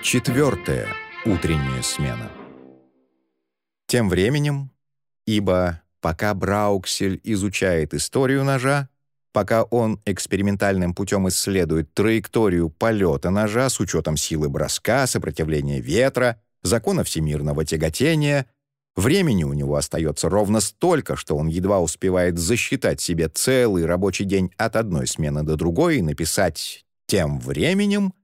Четвертая утренняя смена. Тем временем, ибо пока Брауксель изучает историю ножа, пока он экспериментальным путем исследует траекторию полета ножа с учетом силы броска, сопротивления ветра, закона всемирного тяготения, времени у него остается ровно столько, что он едва успевает засчитать себе целый рабочий день от одной смены до другой и написать «тем временем».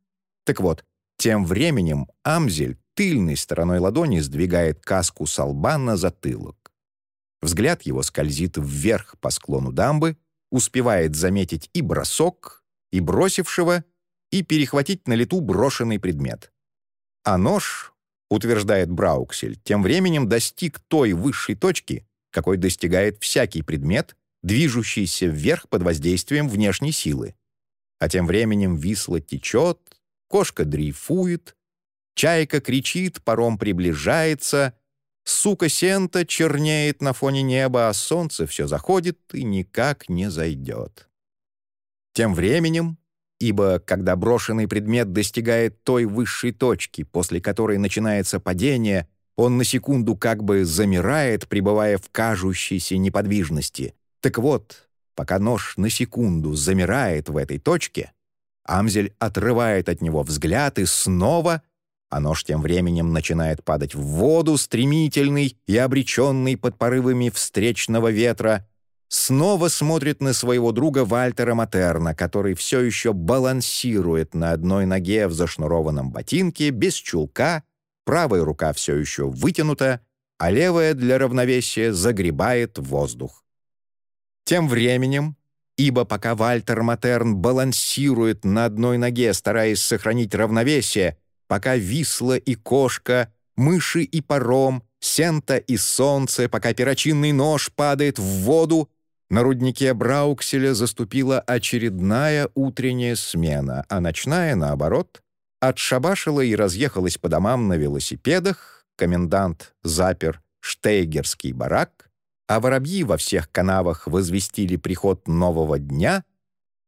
Так вот, тем временем Амзель тыльной стороной ладони сдвигает каску с лба на затылок. Взгляд его скользит вверх по склону дамбы, успевает заметить и бросок, и бросившего, и перехватить на лету брошенный предмет. А нож, утверждает Брауксель, тем временем достиг той высшей точки, какой достигает всякий предмет, движущийся вверх под воздействием внешней силы. А тем временем Висла течет, кошка дрейфует, чайка кричит, паром приближается, сука Сента чернеет на фоне неба, а солнце все заходит и никак не зайдет. Тем временем, ибо когда брошенный предмет достигает той высшей точки, после которой начинается падение, он на секунду как бы замирает, пребывая в кажущейся неподвижности. Так вот, пока нож на секунду замирает в этой точке, Амзель отрывает от него взгляд и снова, а нож тем временем начинает падать в воду, стремительный и обреченный под порывами встречного ветра, снова смотрит на своего друга Вальтера Матерна, который все еще балансирует на одной ноге в зашнурованном ботинке, без чулка, правая рука все еще вытянута, а левая для равновесия загребает воздух. Тем временем ибо пока Вальтер Матерн балансирует на одной ноге, стараясь сохранить равновесие, пока Висла и кошка, мыши и паром, сента и солнце, пока перочинный нож падает в воду, на руднике Браукселя заступила очередная утренняя смена, а ночная, наоборот, отшабашила и разъехалась по домам на велосипедах, комендант запер штейгерский барак, а воробьи во всех канавах возвестили приход нового дня,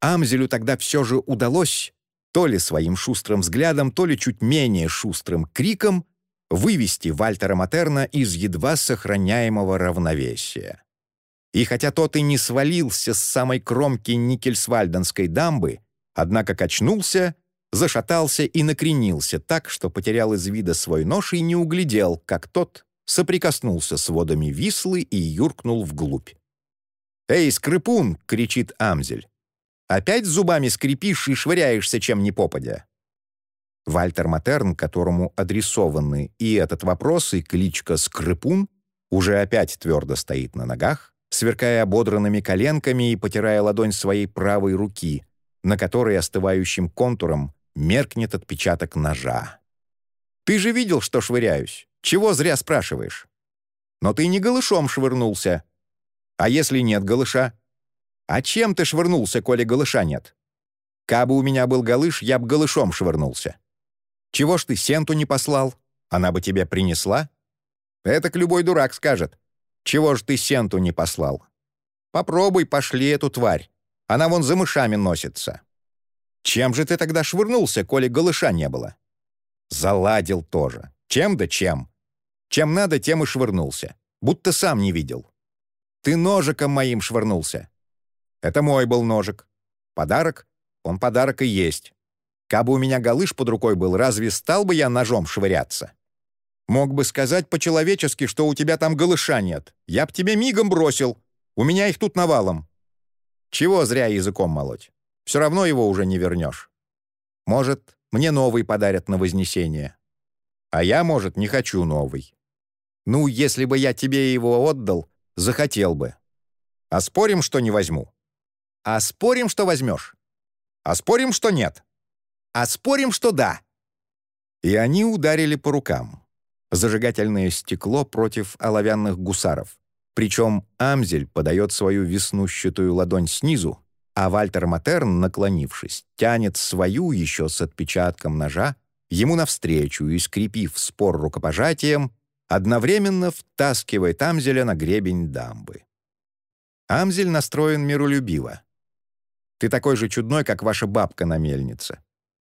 Амзелю тогда все же удалось, то ли своим шустрым взглядом, то ли чуть менее шустрым криком, вывести Вальтера Матерна из едва сохраняемого равновесия. И хотя тот и не свалился с самой кромки Никельсвальденской дамбы, однако качнулся, зашатался и накренился так, что потерял из вида свой нож и не углядел, как тот соприкоснулся с водами Вислы и юркнул вглубь. «Эй, скрипун!» — кричит Амзель. «Опять зубами скрипишь и швыряешься, чем ни попадя?» Вальтер Матерн, которому адресованы и этот вопрос, и кличка «Скрипун», уже опять твердо стоит на ногах, сверкая ободранными коленками и потирая ладонь своей правой руки, на которой остывающим контуром меркнет отпечаток ножа. «Ты же видел, что швыряюсь? Чего зря спрашиваешь? Но ты не голышом швырнулся. А если нет голыша? А чем ты швырнулся, коли голыша нет? Кабы у меня был голыш, я б голышом швырнулся. Чего ж ты сенту не послал? Она бы тебе принесла? Это к любой дурак скажет. Чего ж ты сенту не послал? Попробуй, пошли эту тварь. Она вон за мышами носится. Чем же ты тогда швырнулся, коли голыша не было? Заладил тоже. Чем да чем. Чем надо, тем и швырнулся. Будто сам не видел. Ты ножиком моим швырнулся. Это мой был ножик. Подарок? Он подарок и есть. Кабы у меня галыш под рукой был, разве стал бы я ножом швыряться? Мог бы сказать по-человечески, что у тебя там голыша нет. Я б тебе мигом бросил. У меня их тут навалом. Чего зря языком молоть? Все равно его уже не вернешь. Может, мне новый подарят на Вознесение. А я, может, не хочу новый. Ну, если бы я тебе его отдал, захотел бы. А спорим, что не возьму? А спорим, что возьмешь? А спорим, что нет? А спорим, что да?» И они ударили по рукам. Зажигательное стекло против оловянных гусаров. Причем Амзель подает свою веснущатую ладонь снизу, а Вальтер Матерн, наклонившись, тянет свою еще с отпечатком ножа ему навстречу и, скрепив спор рукопожатием, одновременно втаскивает Амзеля на гребень дамбы. Амзель настроен миролюбиво. «Ты такой же чудной, как ваша бабка на мельнице.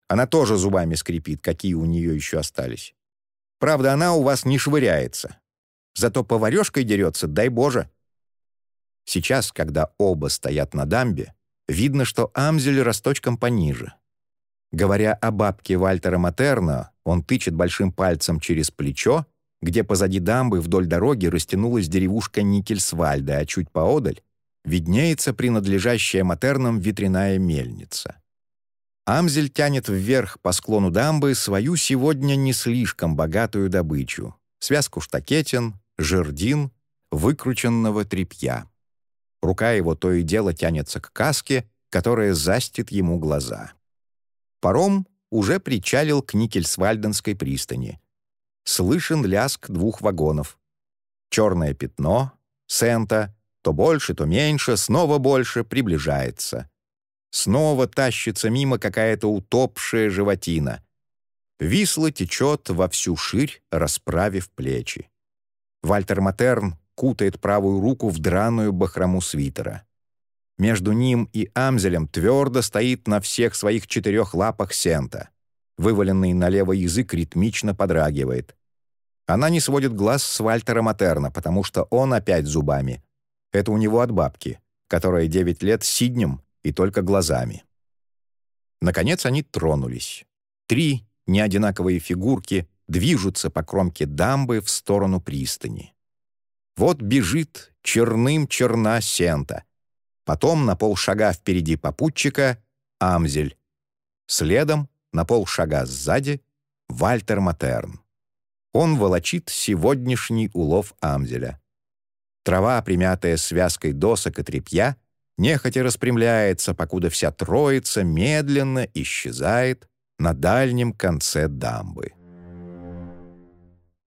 Она тоже зубами скрипит, какие у нее еще остались. Правда, она у вас не швыряется. Зато поварешкой дерется, дай Боже. Сейчас, когда оба стоят на дамбе, видно, что Амзель росточком пониже. Говоря о бабке Вальтера Матерна, он тычет большим пальцем через плечо, где позади дамбы вдоль дороги растянулась деревушка Никельсвальда, а чуть поодаль виднеется принадлежащая Матернам ветряная мельница. Амзель тянет вверх по склону дамбы свою сегодня не слишком богатую добычу — связку штакетин, жердин, выкрученного тряпья. Рука его то и дело тянется к каске, которая застит ему глаза. Паром уже причалил к Никельсвальденской пристани. Слышен ляск двух вагонов. Черное пятно, Сента, то больше, то меньше, снова больше, приближается. Снова тащится мимо какая-то утопшая животина. Висла течет во всю ширь, расправив плечи. Вальтер Матерн кутает правую руку в драную бахрому свитера. Между ним и Амзелем твердо стоит на всех своих четырех лапах Сента. Вываленный налево язык ритмично подрагивает. Она не сводит глаз с Вальтера Матерна, потому что он опять зубами. Это у него от бабки, которая девять лет сиднем и только глазами. Наконец они тронулись. Три неодинаковые фигурки движутся по кромке дамбы в сторону пристани. Вот бежит черным черна Сента. Потом на полшага впереди попутчика — Амзель. Следом, на полшага сзади — Вальтер Матерн. Он волочит сегодняшний улов Амзеля. Трава, примятая связкой досок и тряпья, нехотя распрямляется, покуда вся троица медленно исчезает на дальнем конце дамбы.